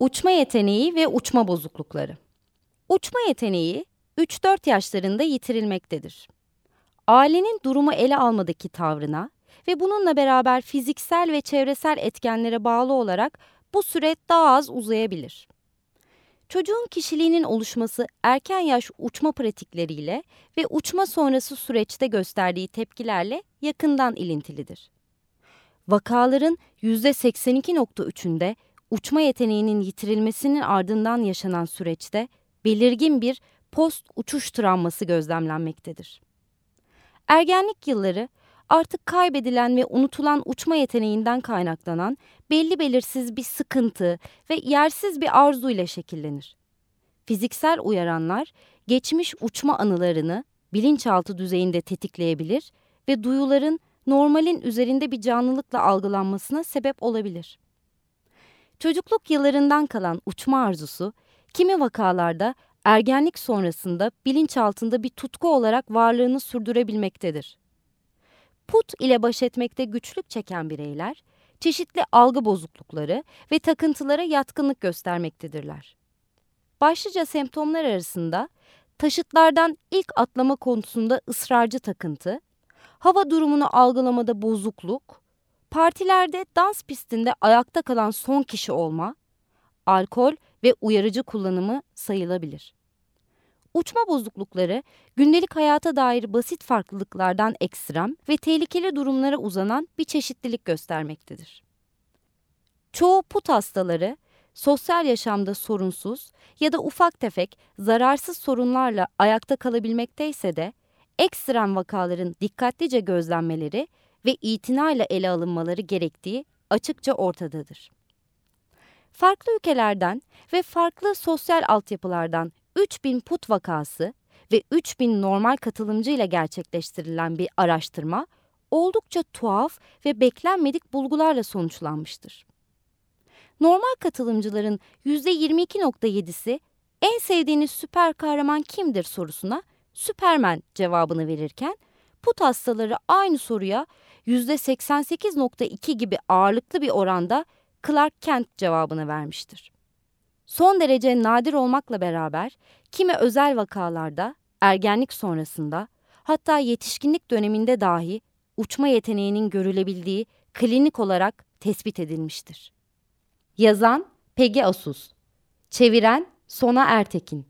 Uçma yeteneği ve uçma bozuklukları. Uçma yeteneği 3-4 yaşlarında yitirilmektedir. Ailenin durumu ele almadaki tavrına ve bununla beraber fiziksel ve çevresel etkenlere bağlı olarak bu süre daha az uzayabilir. Çocuğun kişiliğinin oluşması erken yaş uçma pratikleriyle ve uçma sonrası süreçte gösterdiği tepkilerle yakından ilintilidir. Vakaların %82.3'ünde uçma yeteneğinin yitirilmesinin ardından yaşanan süreçte belirgin bir post uçuş travması gözlemlenmektedir. Ergenlik yılları artık kaybedilen ve unutulan uçma yeteneğinden kaynaklanan belli belirsiz bir sıkıntı ve yersiz bir arzu ile şekillenir. Fiziksel uyaranlar geçmiş uçma anılarını bilinçaltı düzeyinde tetikleyebilir ve duyuların normalin üzerinde bir canlılıkla algılanmasına sebep olabilir. Çocukluk yıllarından kalan uçma arzusu, kimi vakalarda ergenlik sonrasında bilinçaltında bir tutku olarak varlığını sürdürebilmektedir. Put ile baş etmekte güçlük çeken bireyler, çeşitli algı bozuklukları ve takıntılara yatkınlık göstermektedirler. Başlıca semptomlar arasında taşıtlardan ilk atlama konusunda ısrarcı takıntı, hava durumunu algılamada bozukluk, partilerde dans pistinde ayakta kalan son kişi olma, alkol ve uyarıcı kullanımı sayılabilir. Uçma bozuklukları gündelik hayata dair basit farklılıklardan ekstrem ve tehlikeli durumlara uzanan bir çeşitlilik göstermektedir. Çoğu put hastaları sosyal yaşamda sorunsuz ya da ufak tefek zararsız sorunlarla ayakta kalabilmekteyse de ekstrem vakaların dikkatlice gözlenmeleri ve itinayla ele alınmaları gerektiği açıkça ortadadır. Farklı ülkelerden ve farklı sosyal altyapılardan 3000 put vakası ve 3000 normal katılımcı ile gerçekleştirilen bir araştırma oldukça tuhaf ve beklenmedik bulgularla sonuçlanmıştır. Normal katılımcıların %22.7'si en sevdiğiniz süper kahraman kimdir sorusuna Süpermen cevabını verirken put hastaları aynı soruya %88.2 gibi ağırlıklı bir oranda Clark Kent cevabını vermiştir. Son derece nadir olmakla beraber kimi özel vakalarda ergenlik sonrasında hatta yetişkinlik döneminde dahi uçma yeteneğinin görülebildiği klinik olarak tespit edilmiştir. Yazan Pegi Asus Çeviren Sona Ertekin